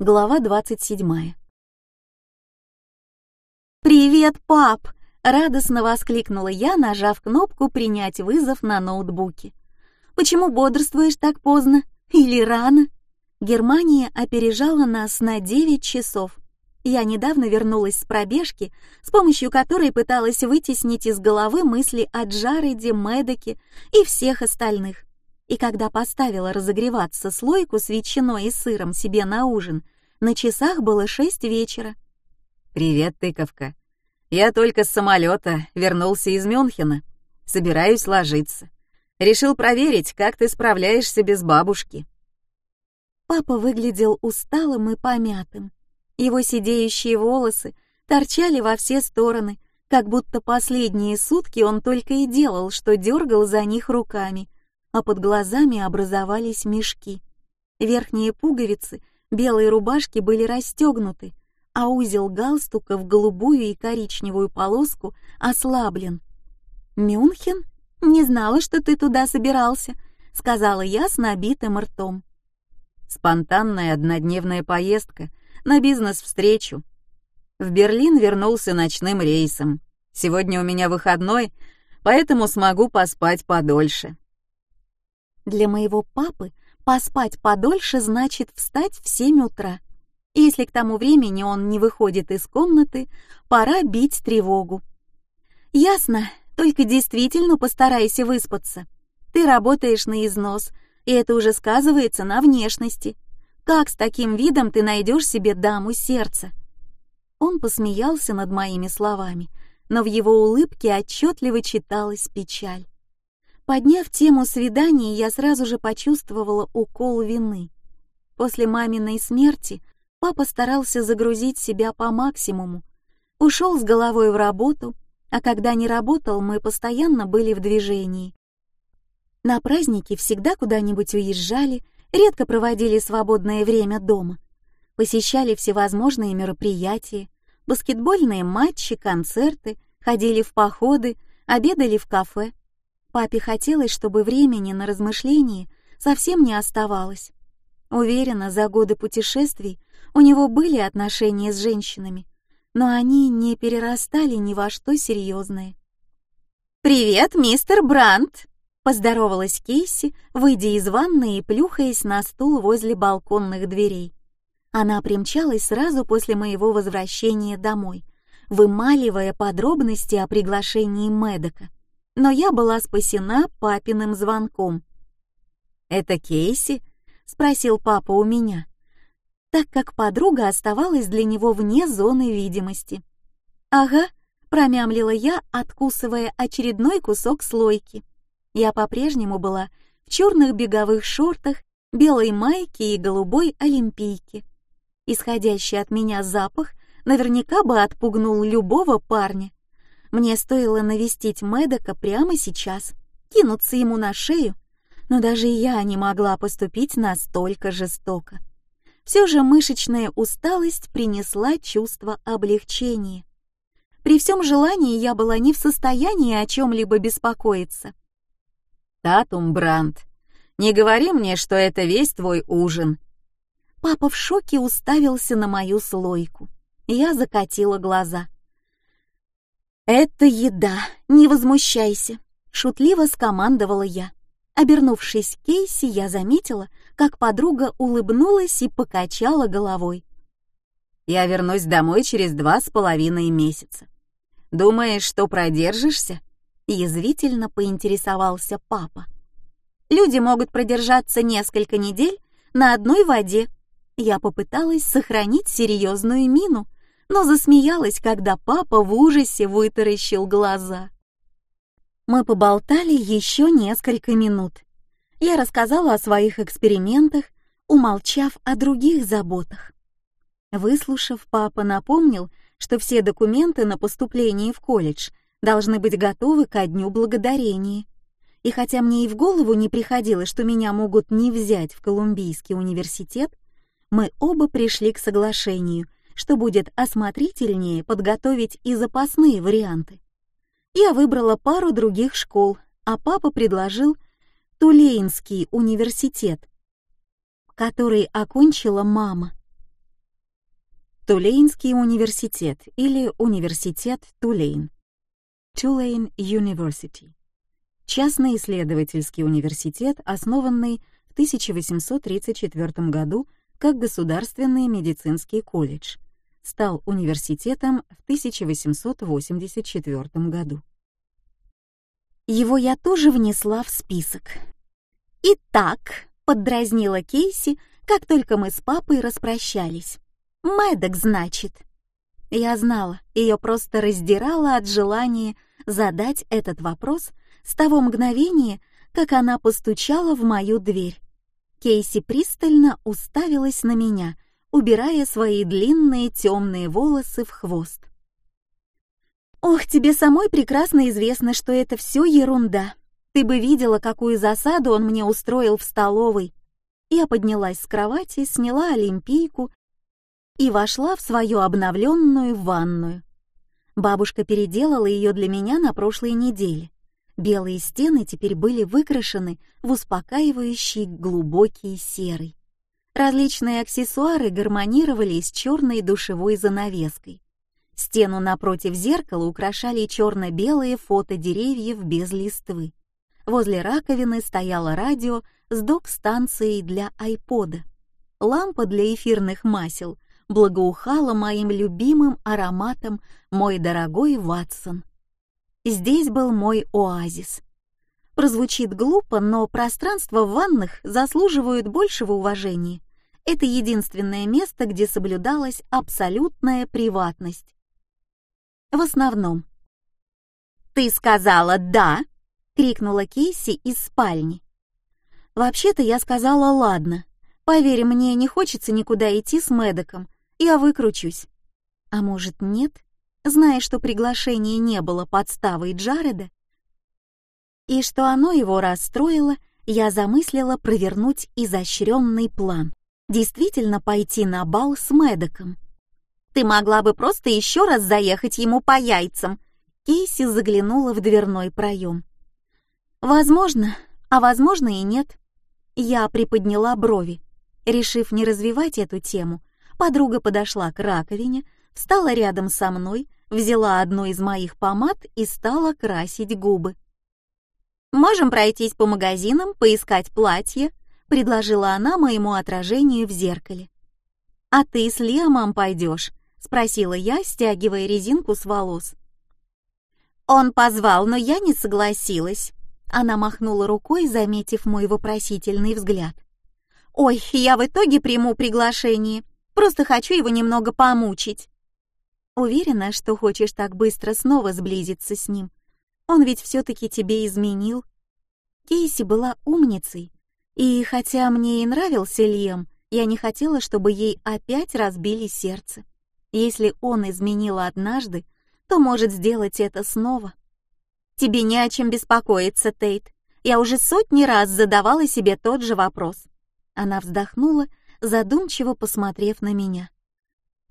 Глава 27. «Привет, пап!» — радостно воскликнула я, нажав кнопку «Принять вызов» на ноутбуке. «Почему бодрствуешь так поздно? Или рано?» Германия опережала нас на 9 часов. Я недавно вернулась с пробежки, с помощью которой пыталась вытеснить из головы мысли о Джареде, Медоке и всех остальных. И когда поставила разогреваться слойку с ветчиной и сыром себе на ужин, на часах было шесть вечера. «Привет, тыковка. Я только с самолета вернулся из Мюнхена. Собираюсь ложиться. Решил проверить, как ты справляешься без бабушки». Папа выглядел усталым и помятым. Его сидеющие волосы торчали во все стороны, как будто последние сутки он только и делал, что дергал за них руками — а под глазами образовались мешки. Верхние пуговицы белой рубашки были расстегнуты, а узел галстука в голубую и коричневую полоску ослаблен. «Мюнхен? Не знала, что ты туда собирался», — сказала я с набитым ртом. Спонтанная однодневная поездка на бизнес-встречу. В Берлин вернулся ночным рейсом. Сегодня у меня выходной, поэтому смогу поспать подольше. Для моего папы поспать подольше значит встать в 7 утра. Если к тому времени он не выходит из комнаты, пора бить тревогу. Ясно, только действительно постарайся выспаться. Ты работаешь на износ, и это уже сказывается на внешности. Как с таким видом ты найдешь себе даму сердца? Он посмеялся над моими словами, но в его улыбке отчетливо читалась печаль. Подняв тему свиданий, я сразу же почувствовала укол вины. После маминой смерти папа старался загрузить себя по максимуму. Ушел с головой в работу, а когда не работал, мы постоянно были в движении. На праздники всегда куда-нибудь уезжали, редко проводили свободное время дома. Посещали всевозможные мероприятия, баскетбольные матчи, концерты, ходили в походы, обедали в кафе. Папе хотелось, чтобы времени на размышления совсем не оставалось. Уверена, за годы путешествий у него были отношения с женщинами, но они не перерастали ни во что серьезное. «Привет, мистер Брандт!» — поздоровалась Кейси, выйдя из ванной и плюхаясь на стул возле балконных дверей. Она примчалась сразу после моего возвращения домой, вымаливая подробности о приглашении Медока но я была спасена папиным звонком. «Это Кейси?» — спросил папа у меня, так как подруга оставалась для него вне зоны видимости. «Ага», — промямлила я, откусывая очередной кусок слойки. Я по-прежнему была в черных беговых шортах, белой майке и голубой олимпийке. Исходящий от меня запах наверняка бы отпугнул любого парня. Мне стоило навестить Медока прямо сейчас, кинуться ему на шею, но даже я не могла поступить настолько жестоко. Все же мышечная усталость принесла чувство облегчения. При всем желании я была не в состоянии о чем-либо беспокоиться. «Татум, Бранд, не говори мне, что это весь твой ужин». Папа в шоке уставился на мою слойку. Я закатила глаза. «Это еда, не возмущайся», — шутливо скомандовала я. Обернувшись к Кейси, я заметила, как подруга улыбнулась и покачала головой. «Я вернусь домой через два с половиной месяца. Думаешь, что продержишься?» — язвительно поинтересовался папа. «Люди могут продержаться несколько недель на одной воде». Я попыталась сохранить серьезную мину — но засмеялась, когда папа в ужасе вытаращил глаза. Мы поболтали еще несколько минут. Я рассказала о своих экспериментах, умолчав о других заботах. Выслушав, папа напомнил, что все документы на поступление в колледж должны быть готовы ко дню благодарения. И хотя мне и в голову не приходило, что меня могут не взять в Колумбийский университет, мы оба пришли к соглашению — что будет осмотрительнее подготовить и запасные варианты. Я выбрала пару других школ, а папа предложил Тулейнский университет, который окончила мама. Тулейнский университет или Университет Тулейн. Tulane University. Частный исследовательский университет, основанный в 1834 году как Государственный медицинский колледж, стал университетом в 1884 году. Его я тоже внесла в список. «Итак», — поддразнила Кейси, как только мы с папой распрощались. «Мэддок, значит». Я знала, ее просто раздирало от желания задать этот вопрос с того мгновения, как она постучала в мою дверь. Кейси пристально уставилась на меня, убирая свои длинные темные волосы в хвост. «Ох, тебе самой прекрасно известно, что это все ерунда. Ты бы видела, какую засаду он мне устроил в столовой». Я поднялась с кровати, сняла олимпийку и вошла в свою обновленную ванную. Бабушка переделала ее для меня на прошлой неделе. Белые стены теперь были выкрашены в успокаивающий глубокий серый. Различные аксессуары гармонировали с черной душевой занавеской. Стену напротив зеркала украшали черно-белые фото деревьев без листвы. Возле раковины стояло радио с док-станцией для айпода. Лампа для эфирных масел благоухала моим любимым ароматом «Мой дорогой Ватсон». Здесь был мой оазис. Прозвучит глупо, но пространство в ваннах заслуживают большего уважения. Это единственное место, где соблюдалась абсолютная приватность. В основном. «Ты сказала «да»?» — крикнула Кейси из спальни. «Вообще-то я сказала «ладно». Поверь, мне не хочется никуда идти с Мэддоком. Я выкручусь. А может, нет? Зная, что приглашение не было подставой Джареда, и что оно его расстроило, я замыслила провернуть изощренный план. Действительно пойти на бал с Мэддоком. Ты могла бы просто еще раз заехать ему по яйцам. Кейси заглянула в дверной проем. Возможно, а возможно и нет. Я приподняла брови. Решив не развивать эту тему, подруга подошла к раковине, встала рядом со мной, взяла одну из моих помад и стала красить губы. «Можем пройтись по магазинам, поискать платье», — предложила она моему отражению в зеркале. «А ты с Лиамом пойдешь?» — спросила я, стягивая резинку с волос. Он позвал, но я не согласилась. Она махнула рукой, заметив мой вопросительный взгляд. «Ой, я в итоге приму приглашение. Просто хочу его немного помучить». Уверена, что хочешь так быстро снова сблизиться с ним. Он ведь все-таки тебе изменил. Кейси была умницей, и хотя мне и нравился Лиам, я не хотела, чтобы ей опять разбили сердце. Если он изменил однажды, то может сделать это снова. Тебе не о чем беспокоиться, Тейт. Я уже сотни раз задавала себе тот же вопрос. Она вздохнула, задумчиво посмотрев на меня.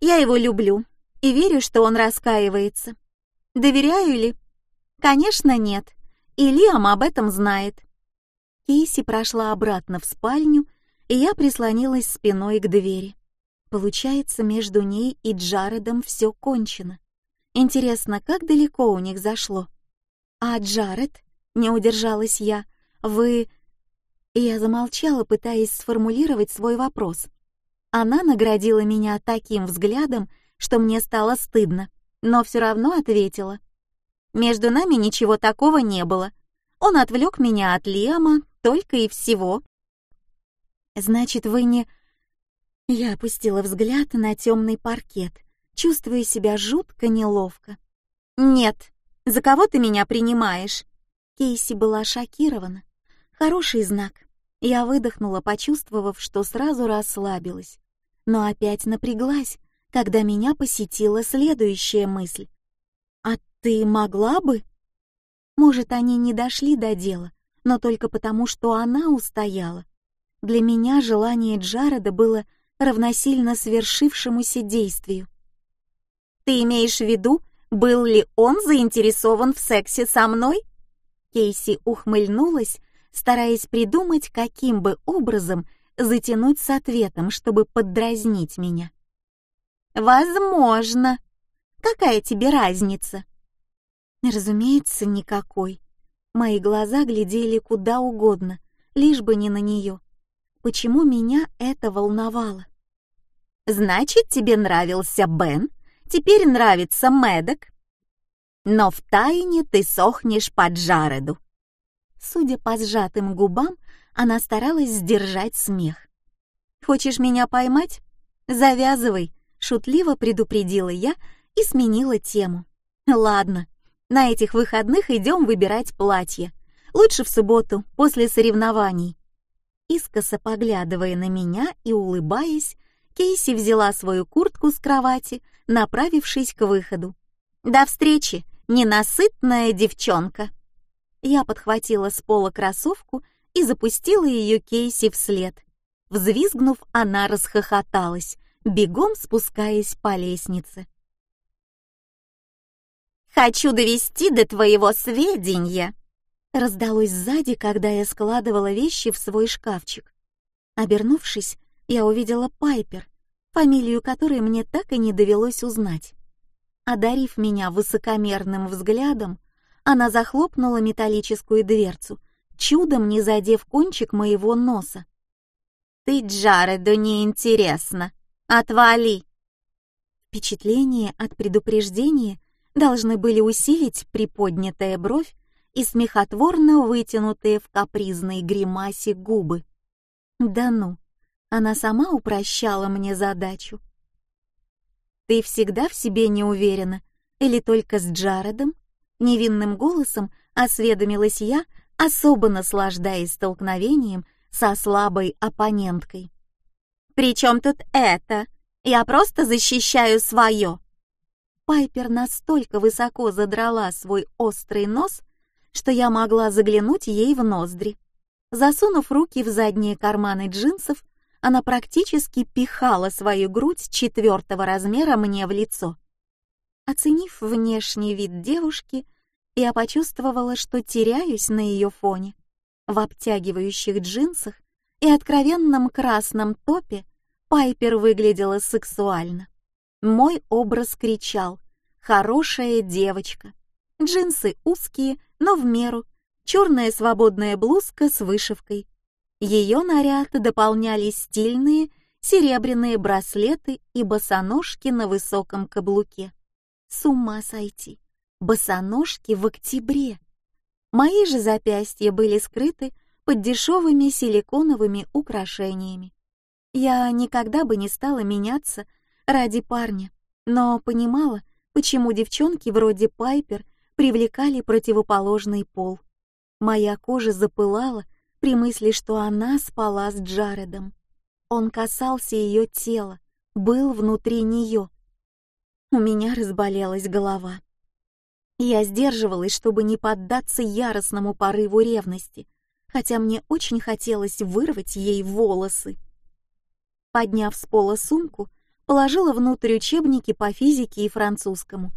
Я его люблю и верю, что он раскаивается. Доверяю ли? Конечно, нет. И Лиам об этом знает. Кейси прошла обратно в спальню, и я прислонилась спиной к двери. Получается, между ней и Джаредом все кончено. Интересно, как далеко у них зашло? А Джаред? Не удержалась я. Вы... Я замолчала, пытаясь сформулировать свой вопрос. Она наградила меня таким взглядом, что мне стало стыдно, но все равно ответила. Между нами ничего такого не было. Он отвлек меня от Лиама, только и всего. Значит, вы не... Я опустила взгляд на темный паркет, чувствуя себя жутко неловко. «Нет, за кого ты меня принимаешь?» Кейси была шокирована. Хороший знак. Я выдохнула, почувствовав, что сразу расслабилась. Но опять напряглась, когда меня посетила следующая мысль. «А ты могла бы?» Может, они не дошли до дела, но только потому, что она устояла. Для меня желание Джареда было равносильно свершившемуся действию. «Ты имеешь в виду, был ли он заинтересован в сексе со мной?» Кейси ухмыльнулась, стараясь придумать, каким бы образом затянуть с ответом, чтобы поддразнить меня. Возможно. Какая тебе разница? Разумеется, никакой. Мои глаза глядели куда угодно, лишь бы не на нее. Почему меня это волновало? Значит, тебе нравился Бен, теперь нравится Медок. Но в тайне ты сохнешь под Джареду. Судя по сжатым губам, она старалась сдержать смех. Хочешь меня поймать? Завязывай, шутливо предупредила я и сменила тему. Ладно, на этих выходных идем выбирать платье. Лучше в субботу, после соревнований. Искоса поглядывая на меня и улыбаясь, Кейси взяла свою куртку с кровати, направившись к выходу. «До встречи, ненасытная девчонка!» Я подхватила с пола кроссовку и запустила ее Кейси вслед. Взвизгнув, она расхохоталась, бегом спускаясь по лестнице. «Хочу довести до твоего сведения!» Раздалось сзади, когда я складывала вещи в свой шкафчик. Обернувшись, я увидела Пайпер, фамилию которой мне так и не довелось узнать. Одарив меня высокомерным взглядом, она захлопнула металлическую дверцу, чудом не задев кончик моего носа. «Ты Джареду неинтересно. Отвали!» Впечатление от предупреждения должны были усилить приподнятая бровь и смехотворно вытянутые в капризной гримасе губы. Да ну, она сама упрощала мне задачу. «Ты всегда в себе не уверена? Или только с Джаредом?» Невинным голосом осведомилась я, особо наслаждаясь столкновением со слабой оппоненткой. «При чем тут это? Я просто защищаю свое!» Пайпер настолько высоко задрала свой острый нос, что я могла заглянуть ей в ноздри. Засунув руки в задние карманы джинсов, она практически пихала свою грудь четвертого размера мне в лицо. Оценив внешний вид девушки, я почувствовала, что теряюсь на ее фоне. В обтягивающих джинсах и откровенном красном топе Пайпер выглядела сексуально. Мой образ кричал «Хорошая девочка». Джинсы узкие, но в меру, черная свободная блузка с вышивкой. Ее наряд дополняли стильные серебряные браслеты и босоножки на высоком каблуке. С ума сойти! Босоножки в октябре! Мои же запястья были скрыты под дешевыми силиконовыми украшениями. Я никогда бы не стала меняться ради парня, но понимала, почему девчонки вроде Пайпер привлекали противоположный пол. Моя кожа запылала при мысли, что она спала с Джаредом. Он касался ее тела, был внутри нее. У меня разболелась голова. Я сдерживалась, чтобы не поддаться яростному порыву ревности, хотя мне очень хотелось вырвать ей волосы. Подняв с пола сумку, положила внутрь учебники по физике и французскому.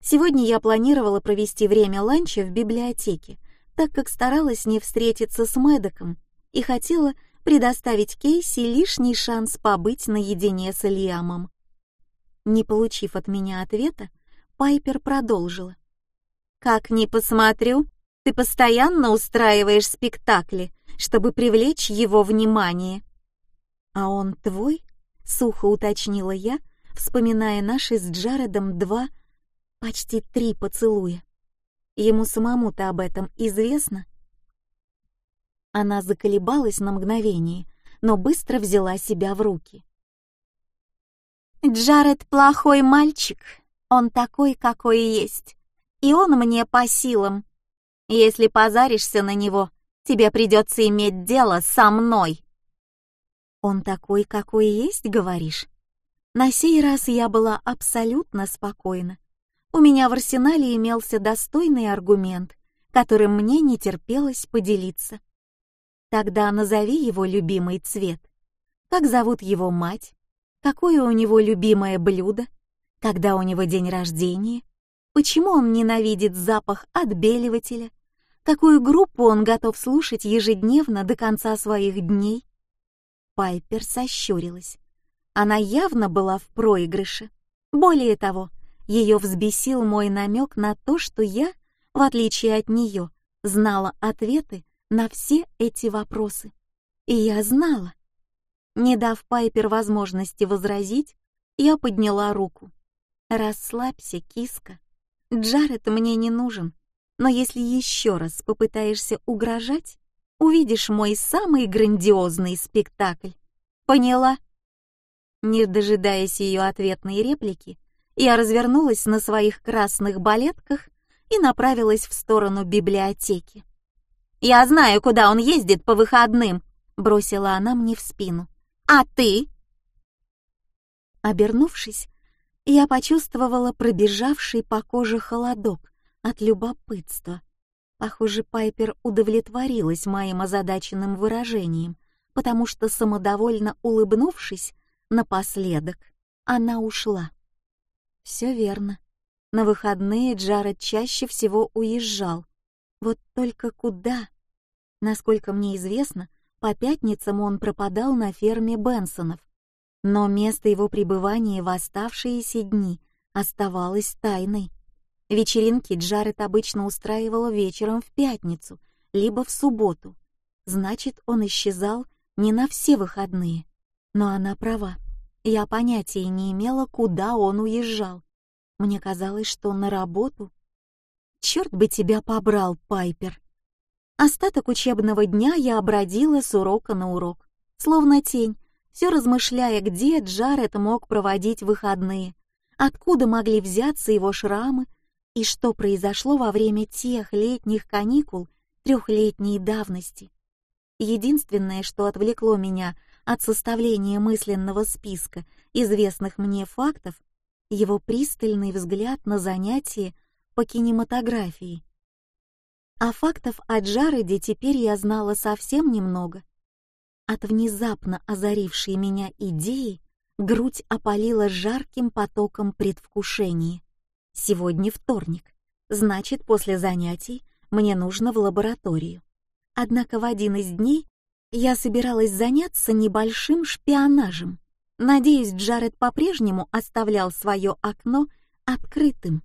Сегодня я планировала провести время ланча в библиотеке, так как старалась не встретиться с Мэддоком и хотела предоставить Кейси лишний шанс побыть наедине с Ильямом. Не получив от меня ответа, Пайпер продолжила. Как ни посмотрю, ты постоянно устраиваешь спектакли, чтобы привлечь его внимание. А он твой? Сухо уточнила я, вспоминая наши с Джаредом два, почти три поцелуя. Ему самому-то об этом известно. Она заколебалась на мгновение, но быстро взяла себя в руки. Джаред плохой мальчик, он такой, какой есть и он мне по силам. Если позаришься на него, тебе придется иметь дело со мной. Он такой, какой есть, говоришь? На сей раз я была абсолютно спокойна. У меня в арсенале имелся достойный аргумент, которым мне не терпелось поделиться. Тогда назови его любимый цвет. Как зовут его мать? Какое у него любимое блюдо? Когда у него день рождения? Почему он ненавидит запах отбеливателя? Какую группу он готов слушать ежедневно до конца своих дней? Пайпер сощурилась. Она явно была в проигрыше. Более того, ее взбесил мой намек на то, что я, в отличие от нее, знала ответы на все эти вопросы. И я знала. Не дав Пайпер возможности возразить, я подняла руку. «Расслабься, киска. Джаред мне не нужен, но если еще раз попытаешься угрожать, увидишь мой самый грандиозный спектакль. Поняла?» Не дожидаясь ее ответной реплики, я развернулась на своих красных балетках и направилась в сторону библиотеки. «Я знаю, куда он ездит по выходным», — бросила она мне в спину. «А ты?» Обернувшись, я почувствовала пробежавший по коже холодок от любопытства. Похоже, Пайпер удовлетворилась моим озадаченным выражением, потому что, самодовольно улыбнувшись, напоследок она ушла. Все верно. На выходные Джаред чаще всего уезжал. Вот только куда? Насколько мне известно, по пятницам он пропадал на ферме Бенсонов, но место его пребывания в оставшиеся дни оставалось тайной. Вечеринки Джаред обычно устраивал вечером в пятницу, либо в субботу. Значит, он исчезал не на все выходные. Но она права. Я понятия не имела, куда он уезжал. Мне казалось, что на работу. Черт бы тебя побрал, Пайпер. Остаток учебного дня я обродила с урока на урок, словно тень, все размышляя, где Джаред мог проводить выходные, откуда могли взяться его шрамы и что произошло во время тех летних каникул трехлетней давности. Единственное, что отвлекло меня от составления мысленного списка известных мне фактов, его пристальный взгляд на занятия по кинематографии. А фактов о Джареде теперь я знала совсем немного. От внезапно озарившей меня идеи грудь опалила жарким потоком предвкушения. Сегодня вторник, значит, после занятий мне нужно в лабораторию. Однако в один из дней я собиралась заняться небольшим шпионажем. Надеюсь, Джаред по-прежнему оставлял свое окно открытым.